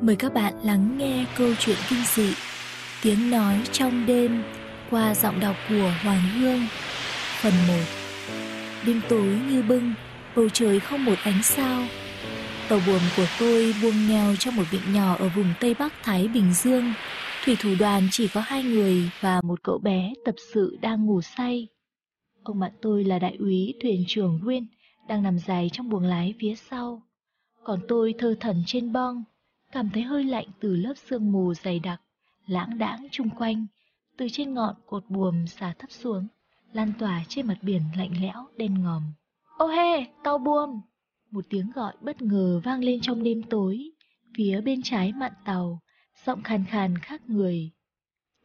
Mời các bạn lắng nghe câu chuyện kinh dị Tiếng nói trong đêm qua giọng đọc của Hoàng Hương. Phần 1 Đêm tối như bưng, bầu trời không một ánh sao. Tàu buồm của tôi buông neo trong một vịnh nhỏ ở vùng Tây Bắc Thái Bình Dương. Thủy thủ đoàn chỉ có hai người và một cậu bé tập sự đang ngủ say. Ông bạn tôi là đại úy thuyền trưởng Nguyên đang nằm dài trong buồng lái phía sau. Còn tôi thơ thần trên bong cảm thấy hơi lạnh từ lớp sương mù dày đặc, lãng đãng chung quanh, từ trên ngọn cột buồm xả thấp xuống, lan tỏa trên mặt biển lạnh lẽo đen ngòm. Ô hê, tàu buồm! Một tiếng gọi bất ngờ vang lên trong đêm tối, phía bên trái mạn tàu, giọng khàn khàn khác người.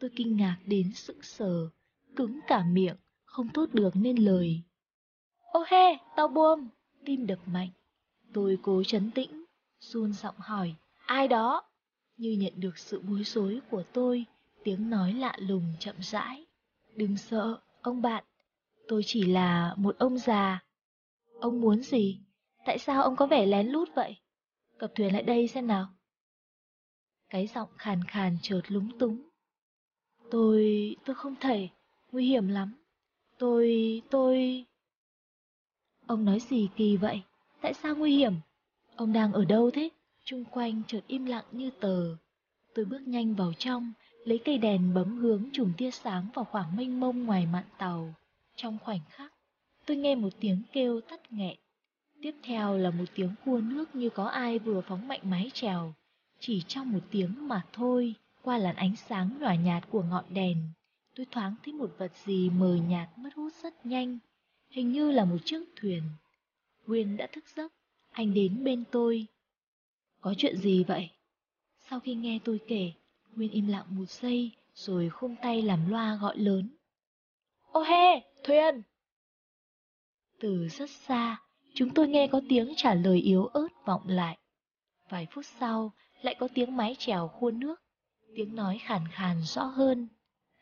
Tôi kinh ngạc đến sững sờ, cứng cả miệng, không thốt được nên lời. Ô hê, tàu buồm! Tim đập mạnh. Tôi cố chấn tĩnh, run giọng hỏi. Ai đó? Như nhận được sự bối rối của tôi, tiếng nói lạ lùng chậm rãi. Đừng sợ, ông bạn. Tôi chỉ là một ông già. Ông muốn gì? Tại sao ông có vẻ lén lút vậy? Cập thuyền lại đây xem nào. Cái giọng khàn khàn chợt lúng túng. Tôi... tôi không thể, nguy hiểm lắm. Tôi... tôi... Ông nói gì kỳ vậy? Tại sao nguy hiểm? Ông đang ở đâu thế? Chung quanh chợt im lặng như tờ. Tôi bước nhanh vào trong, lấy cây đèn bấm hướng chùm tia sáng vào khoảng mênh mông ngoài mạn tàu. Trong khoảnh khắc, tôi nghe một tiếng kêu tắt nghẹn. Tiếp theo là một tiếng cua nước như có ai vừa phóng mạnh mái chèo. Chỉ trong một tiếng mà thôi, qua làn ánh sáng nhòa nhạt của ngọn đèn, tôi thoáng thấy một vật gì mờ nhạt mất hút rất nhanh, hình như là một chiếc thuyền. Nguyên đã thức giấc, anh đến bên tôi, có chuyện gì vậy? Sau khi nghe tôi kể, Nguyên im lặng một giây, rồi khung tay làm loa gọi lớn. Ô he, thuyền! Từ rất xa, chúng tôi nghe có tiếng trả lời yếu ớt vọng lại. Vài phút sau, lại có tiếng mái chèo khuôn nước. Tiếng nói khàn khàn rõ hơn.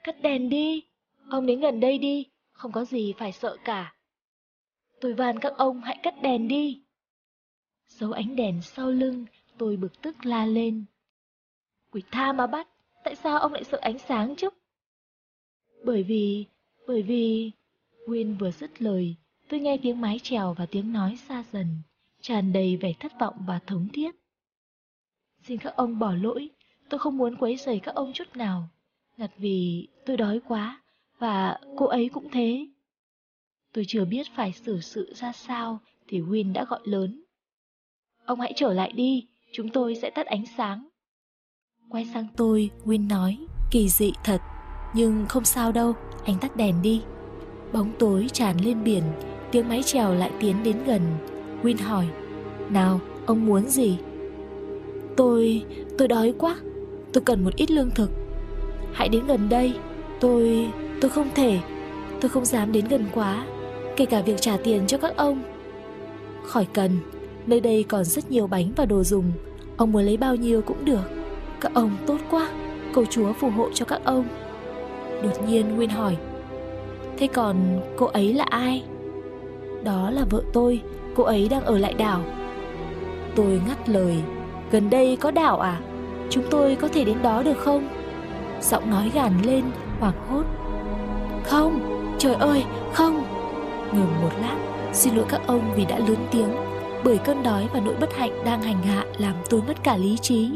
Cất đèn đi! Ông đến gần đây đi, không có gì phải sợ cả. Tôi van các ông hãy cất đèn đi. Dấu ánh đèn sau lưng Tôi bực tức la lên. Quỷ tha mà bắt, tại sao ông lại sợ ánh sáng chứ? Bởi vì, bởi vì... Nguyên vừa dứt lời, tôi nghe tiếng mái chèo và tiếng nói xa dần, tràn đầy vẻ thất vọng và thống thiết. Xin các ông bỏ lỗi, tôi không muốn quấy rầy các ông chút nào, ngặt vì tôi đói quá, và cô ấy cũng thế. Tôi chưa biết phải xử sự ra sao thì Win đã gọi lớn. Ông hãy trở lại đi, chúng tôi sẽ tắt ánh sáng. Quay sang tôi, Win nói, kỳ dị thật, nhưng không sao đâu, anh tắt đèn đi. Bóng tối tràn lên biển, tiếng máy chèo lại tiến đến gần. Win hỏi, nào, ông muốn gì? Tôi, tôi đói quá, tôi cần một ít lương thực. Hãy đến gần đây, tôi, tôi không thể, tôi không dám đến gần quá, kể cả việc trả tiền cho các ông. Khỏi cần, Nơi đây còn rất nhiều bánh và đồ dùng. Ông muốn lấy bao nhiêu cũng được. Các ông tốt quá. Cầu chúa phù hộ cho các ông. Đột nhiên Nguyên hỏi Thế còn cô ấy là ai? Đó là vợ tôi. Cô ấy đang ở lại đảo. Tôi ngắt lời Gần đây có đảo à? Chúng tôi có thể đến đó được không? Giọng nói gàn lên hoảng hốt. Không, trời ơi, không. Ngừng một lát Xin lỗi các ông vì đã lớn tiếng bởi cơn đói và nỗi bất hạnh đang hành hạ làm tôi mất cả lý trí.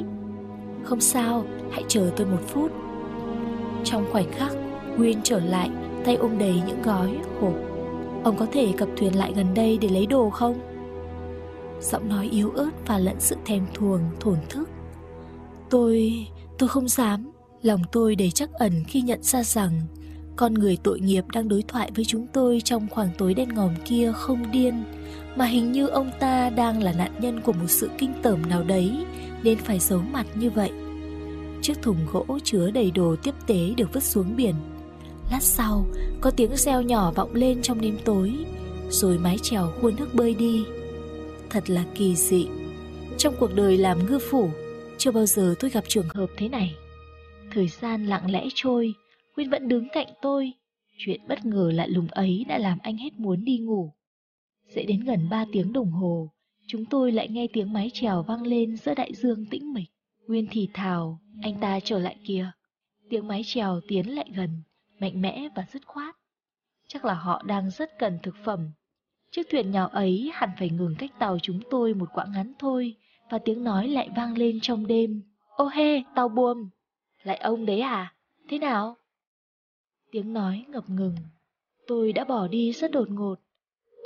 Không sao, hãy chờ tôi một phút. Trong khoảnh khắc, Nguyên trở lại, tay ôm đầy những gói, hộp. Ông có thể cập thuyền lại gần đây để lấy đồ không? Giọng nói yếu ớt và lẫn sự thèm thuồng, thổn thức. Tôi... tôi không dám. Lòng tôi đầy chắc ẩn khi nhận ra rằng con người tội nghiệp đang đối thoại với chúng tôi trong khoảng tối đen ngòm kia không điên mà hình như ông ta đang là nạn nhân của một sự kinh tởm nào đấy nên phải giấu mặt như vậy. Chiếc thùng gỗ chứa đầy đồ tiếp tế được vứt xuống biển. Lát sau, có tiếng reo nhỏ vọng lên trong đêm tối, rồi mái chèo khuôn nước bơi đi. Thật là kỳ dị. Trong cuộc đời làm ngư phủ, chưa bao giờ tôi gặp trường hợp thế này. Thời gian lặng lẽ trôi, Quyên vẫn đứng cạnh tôi. Chuyện bất ngờ lạ lùng ấy đã làm anh hết muốn đi ngủ. Sẽ đến gần 3 tiếng đồng hồ, chúng tôi lại nghe tiếng mái chèo vang lên giữa đại dương tĩnh mịch. Nguyên thì thào, anh ta trở lại kia. Tiếng mái chèo tiến lại gần, mạnh mẽ và dứt khoát. Chắc là họ đang rất cần thực phẩm. Chiếc thuyền nhỏ ấy hẳn phải ngừng cách tàu chúng tôi một quãng ngắn thôi, và tiếng nói lại vang lên trong đêm. Ô hê, tàu buồm! Lại ông đấy à? Thế nào? Tiếng nói ngập ngừng. Tôi đã bỏ đi rất đột ngột.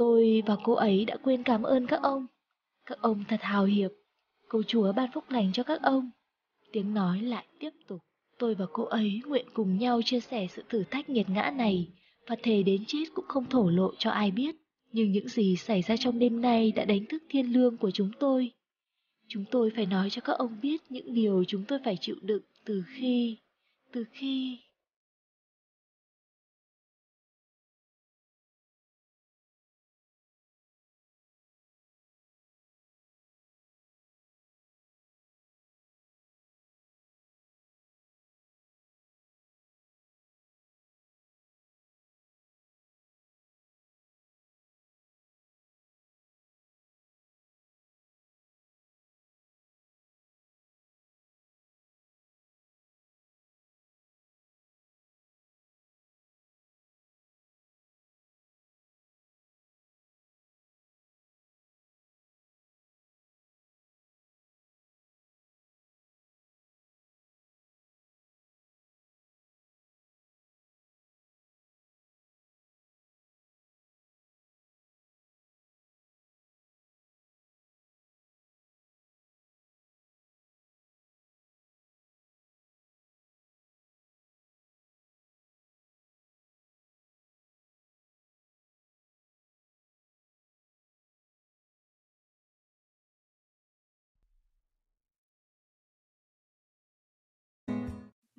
Tôi và cô ấy đã quên cảm ơn các ông. Các ông thật hào hiệp. Cầu Chúa ban phúc lành cho các ông. Tiếng nói lại tiếp tục. Tôi và cô ấy nguyện cùng nhau chia sẻ sự thử thách nghiệt ngã này, và thề đến chết cũng không thổ lộ cho ai biết. Nhưng những gì xảy ra trong đêm nay đã đánh thức thiên lương của chúng tôi. Chúng tôi phải nói cho các ông biết những điều chúng tôi phải chịu đựng từ khi... từ khi...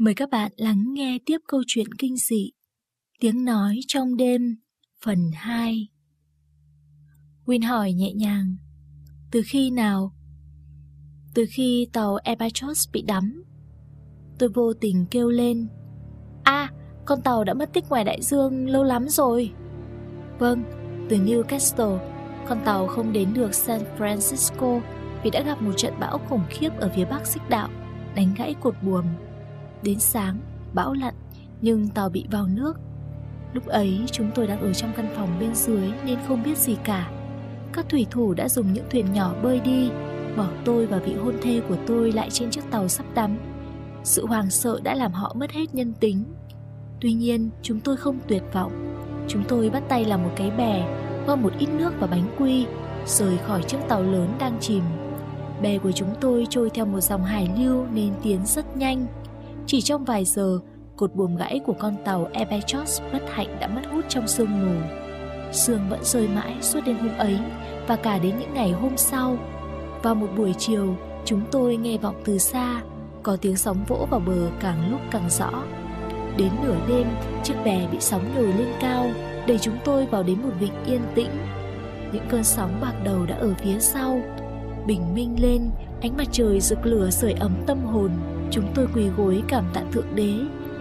Mời các bạn lắng nghe tiếp câu chuyện kinh dị. Tiếng nói trong đêm phần 2 Win hỏi nhẹ nhàng Từ khi nào? Từ khi tàu Albatross bị đắm. Tôi vô tình kêu lên a con tàu đã mất tích ngoài đại dương lâu lắm rồi. Vâng, từ Newcastle Con tàu không đến được San Francisco Vì đã gặp một trận bão khủng khiếp ở phía bắc xích đạo Đánh gãy cột buồm. Đến sáng, bão lặn, nhưng tàu bị vào nước. Lúc ấy chúng tôi đang ở trong căn phòng bên dưới nên không biết gì cả. Các thủy thủ đã dùng những thuyền nhỏ bơi đi, bỏ tôi và vị hôn thê của tôi lại trên chiếc tàu sắp đắm. Sự hoàng sợ đã làm họ mất hết nhân tính. Tuy nhiên, chúng tôi không tuyệt vọng. Chúng tôi bắt tay làm một cái bè, gom một ít nước và bánh quy, rời khỏi chiếc tàu lớn đang chìm. Bè của chúng tôi trôi theo một dòng hải lưu nên tiến rất nhanh. Chỉ trong vài giờ, cột buồm gãy của con tàu Ebechos bất hạnh đã mất hút trong sương mù. Sương vẫn rơi mãi suốt đêm hôm ấy và cả đến những ngày hôm sau. Vào một buổi chiều, chúng tôi nghe vọng từ xa, có tiếng sóng vỗ vào bờ càng lúc càng rõ. Đến nửa đêm, chiếc bè bị sóng nổi lên cao, đẩy chúng tôi vào đến một vịnh yên tĩnh. Những cơn sóng bạc đầu đã ở phía sau. Bình minh lên, ánh mặt trời rực lửa sưởi ấm tâm hồn Chúng tôi quỳ gối cảm tạ Thượng Đế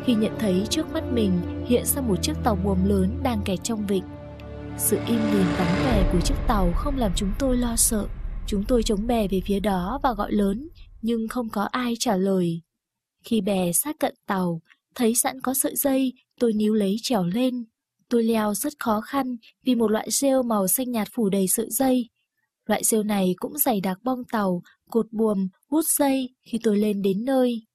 khi nhận thấy trước mắt mình hiện ra một chiếc tàu buồm lớn đang kẹt trong vịnh. Sự im lìm vắng vẻ của chiếc tàu không làm chúng tôi lo sợ. Chúng tôi chống bè về phía đó và gọi lớn, nhưng không có ai trả lời. Khi bè sát cận tàu, thấy sẵn có sợi dây, tôi níu lấy trèo lên. Tôi leo rất khó khăn vì một loại rêu màu xanh nhạt phủ đầy sợi dây. Loại rêu này cũng dày đặc bong tàu, cột buồm, hút dây khi tôi lên đến nơi.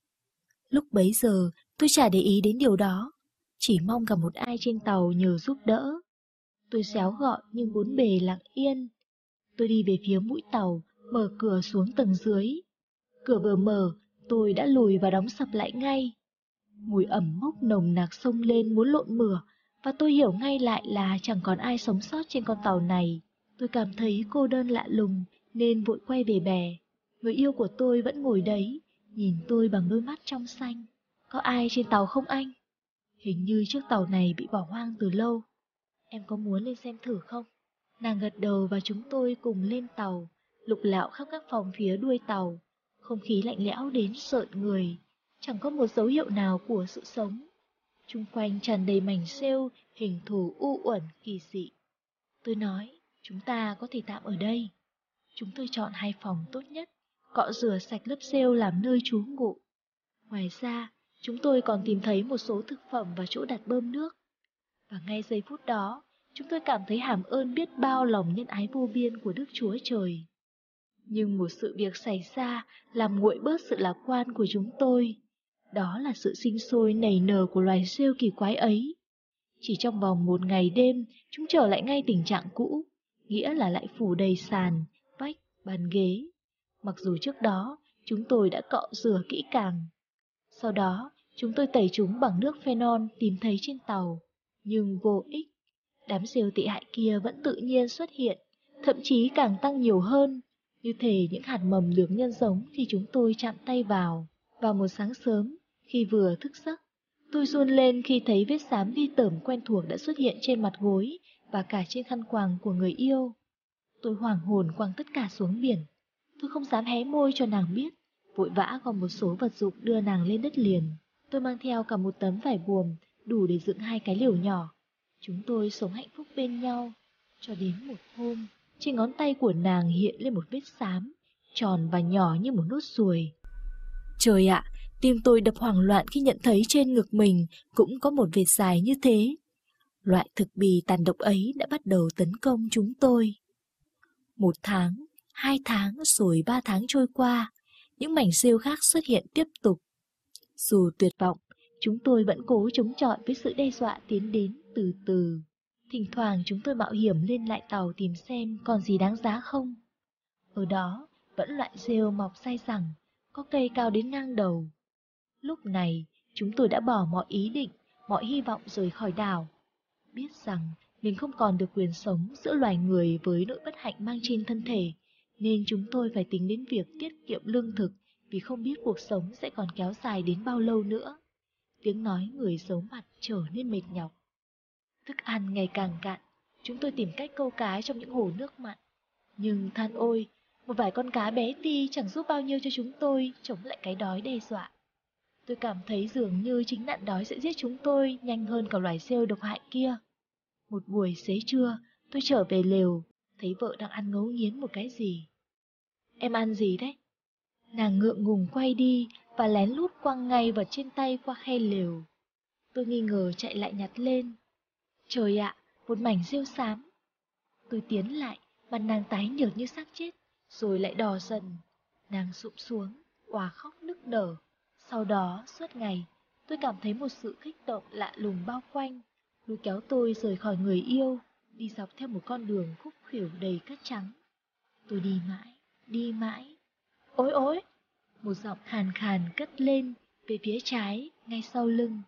Lúc bấy giờ, tôi chả để ý đến điều đó, chỉ mong gặp một ai trên tàu nhờ giúp đỡ. Tôi xéo gọi nhưng bốn bề lặng yên. Tôi đi về phía mũi tàu, mở cửa xuống tầng dưới. Cửa vừa mở, tôi đã lùi và đóng sập lại ngay. Mùi ẩm mốc nồng nặc sông lên muốn lộn mửa, và tôi hiểu ngay lại là chẳng còn ai sống sót trên con tàu này. Tôi cảm thấy cô đơn lạ lùng, nên vội quay về bè. Người yêu của tôi vẫn ngồi đấy, nhìn tôi bằng đôi mắt trong xanh. Có ai trên tàu không anh? Hình như chiếc tàu này bị bỏ hoang từ lâu. Em có muốn lên xem thử không? Nàng gật đầu và chúng tôi cùng lên tàu, lục lạo khắp các phòng phía đuôi tàu. Không khí lạnh lẽo đến sợn người, chẳng có một dấu hiệu nào của sự sống. Trung quanh tràn đầy mảnh rêu, hình thù u uẩn kỳ dị. Tôi nói, chúng ta có thể tạm ở đây. Chúng tôi chọn hai phòng tốt nhất, cọ rửa sạch lớp rêu làm nơi trú ngụ. Ngoài ra, chúng tôi còn tìm thấy một số thực phẩm và chỗ đặt bơm nước. Và ngay giây phút đó, chúng tôi cảm thấy hàm ơn biết bao lòng nhân ái vô biên của Đức Chúa Trời. Nhưng một sự việc xảy ra làm nguội bớt sự lạc quan của chúng tôi. Đó là sự sinh sôi nảy nở của loài rêu kỳ quái ấy. Chỉ trong vòng một ngày đêm, chúng trở lại ngay tình trạng cũ, nghĩa là lại phủ đầy sàn, vách, bàn ghế. Mặc dù trước đó, chúng tôi đã cọ rửa kỹ càng. Sau đó, chúng tôi tẩy chúng bằng nước phenol tìm thấy trên tàu, nhưng vô ích. Đám siêu tị hại kia vẫn tự nhiên xuất hiện, thậm chí càng tăng nhiều hơn, như thể những hạt mầm được nhân giống khi chúng tôi chạm tay vào. Vào một sáng sớm, khi vừa thức giấc, tôi run lên khi thấy vết xám ghi tởm quen thuộc đã xuất hiện trên mặt gối và cả trên khăn quàng của người yêu. Tôi hoảng hồn quăng tất cả xuống biển. Tôi không dám hé môi cho nàng biết, vội vã gom một số vật dụng đưa nàng lên đất liền. Tôi mang theo cả một tấm vải buồm, đủ để dựng hai cái liều nhỏ. Chúng tôi sống hạnh phúc bên nhau, cho đến một hôm, trên ngón tay của nàng hiện lên một vết xám, tròn và nhỏ như một nốt ruồi. Trời ạ, tim tôi đập hoảng loạn khi nhận thấy trên ngực mình cũng có một vệt dài như thế. Loại thực bì tàn độc ấy đã bắt đầu tấn công chúng tôi. Một tháng, hai tháng rồi ba tháng trôi qua, những mảnh rêu khác xuất hiện tiếp tục. Dù tuyệt vọng, chúng tôi vẫn cố chống chọi với sự đe dọa tiến đến từ từ. Thỉnh thoảng chúng tôi mạo hiểm lên lại tàu tìm xem còn gì đáng giá không. Ở đó vẫn loại rêu mọc sai rằng, có cây cao đến ngang đầu. Lúc này, chúng tôi đã bỏ mọi ý định, mọi hy vọng rời khỏi đảo. Biết rằng mình không còn được quyền sống giữa loài người với nỗi bất hạnh mang trên thân thể, nên chúng tôi phải tính đến việc tiết kiệm lương thực vì không biết cuộc sống sẽ còn kéo dài đến bao lâu nữa. Tiếng nói người xấu mặt trở nên mệt nhọc. Thức ăn ngày càng cạn, chúng tôi tìm cách câu cá trong những hồ nước mặn. Nhưng than ôi, một vài con cá bé ti chẳng giúp bao nhiêu cho chúng tôi chống lại cái đói đe dọa. Tôi cảm thấy dường như chính nạn đói sẽ giết chúng tôi nhanh hơn cả loài rêu độc hại kia. Một buổi xế trưa, tôi trở về lều, thấy vợ đang ăn ngấu nghiến một cái gì. Em ăn gì đấy? Nàng ngượng ngùng quay đi và lén lút quăng ngay vào trên tay qua khe lều. Tôi nghi ngờ chạy lại nhặt lên. Trời ạ, một mảnh rêu xám. Tôi tiến lại, mặt nàng tái nhợt như xác chết, rồi lại đỏ dần. Nàng sụm xuống, òa khóc nức nở. Sau đó, suốt ngày, tôi cảm thấy một sự kích động lạ lùng bao quanh, lôi kéo tôi rời khỏi người yêu, đi dọc theo một con đường khúc khuỷu đầy cát trắng. Tôi đi mãi, đi mãi. Ôi ôi! Một giọng khàn khàn cất lên về phía trái, ngay sau lưng.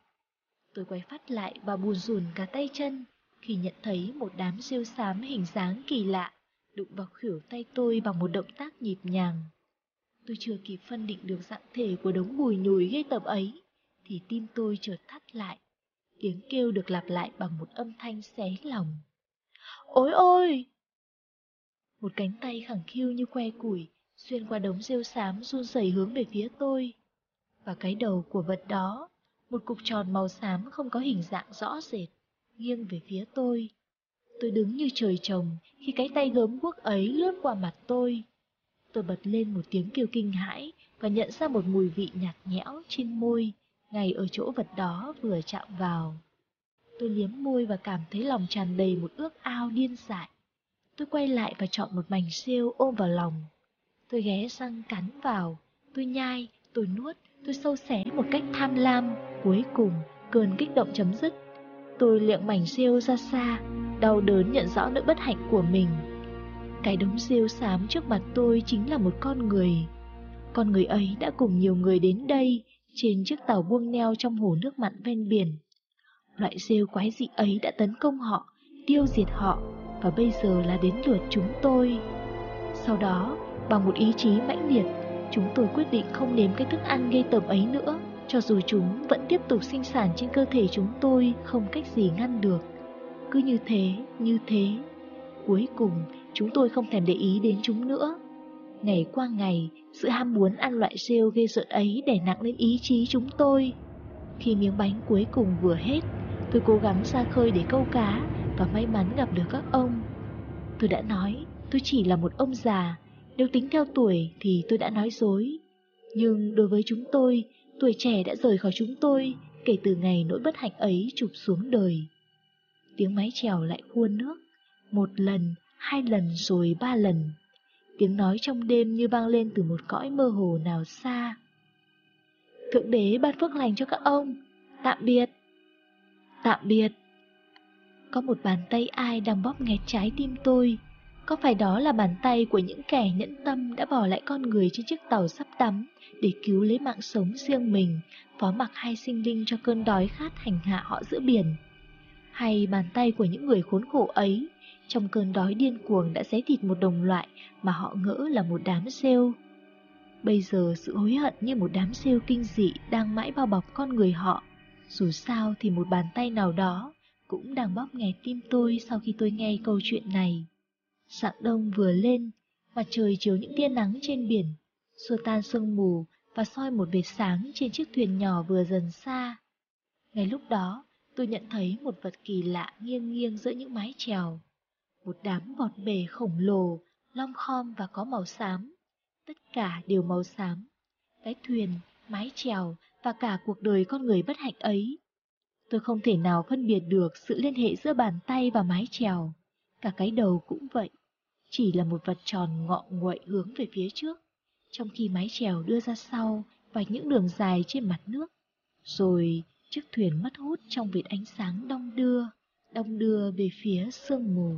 Tôi quay phát lại và buồn rùn cả tay chân khi nhận thấy một đám siêu xám hình dáng kỳ lạ đụng vào khuỷu tay tôi bằng một động tác nhịp nhàng. Tôi chưa kịp phân định được dạng thể của đống bùi nhùi gây tập ấy, thì tim tôi chợt thắt lại. Tiếng kêu được lặp lại bằng một âm thanh xé lòng. Ôi ôi! Một cánh tay khẳng khiu như que củi, xuyên qua đống rêu xám run rẩy hướng về phía tôi. Và cái đầu của vật đó, một cục tròn màu xám không có hình dạng rõ rệt, nghiêng về phía tôi. Tôi đứng như trời trồng khi cái tay gớm guốc ấy lướt qua mặt tôi. Tôi bật lên một tiếng kêu kinh hãi và nhận ra một mùi vị nhạt nhẽo trên môi, ngay ở chỗ vật đó vừa chạm vào. Tôi liếm môi và cảm thấy lòng tràn đầy một ước ao điên dại. Tôi quay lại và chọn một mảnh siêu ôm vào lòng. Tôi ghé răng cắn vào, tôi nhai, tôi nuốt, tôi sâu xé một cách tham lam. Cuối cùng, cơn kích động chấm dứt. Tôi liệng mảnh siêu ra xa, đau đớn nhận rõ nỗi bất hạnh của mình. Cái đống siêu xám trước mặt tôi chính là một con người. Con người ấy đã cùng nhiều người đến đây, trên chiếc tàu buông neo trong hồ nước mặn ven biển. Loại rêu quái dị ấy đã tấn công họ, tiêu diệt họ, và bây giờ là đến lượt chúng tôi. Sau đó, bằng một ý chí mãnh liệt, chúng tôi quyết định không nếm cái thức ăn gây tởm ấy nữa, cho dù chúng vẫn tiếp tục sinh sản trên cơ thể chúng tôi không cách gì ngăn được. Cứ như thế, như thế. Cuối cùng, chúng tôi không thèm để ý đến chúng nữa. Ngày qua ngày, sự ham muốn ăn loại rêu ghê rợn ấy đè nặng lên ý chí chúng tôi. Khi miếng bánh cuối cùng vừa hết, tôi cố gắng ra khơi để câu cá và may mắn gặp được các ông. Tôi đã nói, tôi chỉ là một ông già, Nếu tính theo tuổi thì tôi đã nói dối. Nhưng đối với chúng tôi, tuổi trẻ đã rời khỏi chúng tôi kể từ ngày nỗi bất hạnh ấy chụp xuống đời. Tiếng máy trèo lại khuôn nước, một lần, hai lần rồi ba lần. Tiếng nói trong đêm như vang lên từ một cõi mơ hồ nào xa. Thượng đế ban phước lành cho các ông, tạm biệt. Tạm biệt. Có một bàn tay ai đang bóp nghẹt trái tim tôi. Có phải đó là bàn tay của những kẻ nhẫn tâm đã bỏ lại con người trên chiếc tàu sắp đắm để cứu lấy mạng sống riêng mình, phó mặc hai sinh linh cho cơn đói khát hành hạ họ giữa biển? Hay bàn tay của những người khốn khổ ấy, trong cơn đói điên cuồng đã xé thịt một đồng loại mà họ ngỡ là một đám rêu? Bây giờ sự hối hận như một đám rêu kinh dị đang mãi bao bọc con người họ. Dù sao thì một bàn tay nào đó cũng đang bóp nghẹt tim tôi sau khi tôi nghe câu chuyện này. Sạng đông vừa lên, mặt trời chiếu những tia nắng trên biển, xua tan sương mù và soi một vệt sáng trên chiếc thuyền nhỏ vừa dần xa. Ngay lúc đó, tôi nhận thấy một vật kỳ lạ nghiêng nghiêng giữa những mái chèo. Một đám bọt bể khổng lồ, long khom và có màu xám. Tất cả đều màu xám. Cái thuyền, mái chèo và cả cuộc đời con người bất hạnh ấy. Tôi không thể nào phân biệt được sự liên hệ giữa bàn tay và mái chèo. Cả cái đầu cũng vậy. Chỉ là một vật tròn ngọ nguậy hướng về phía trước, trong khi mái chèo đưa ra sau và những đường dài trên mặt nước. Rồi chiếc thuyền mất hút trong vệt ánh sáng đông đưa, đông đưa về phía sương mù.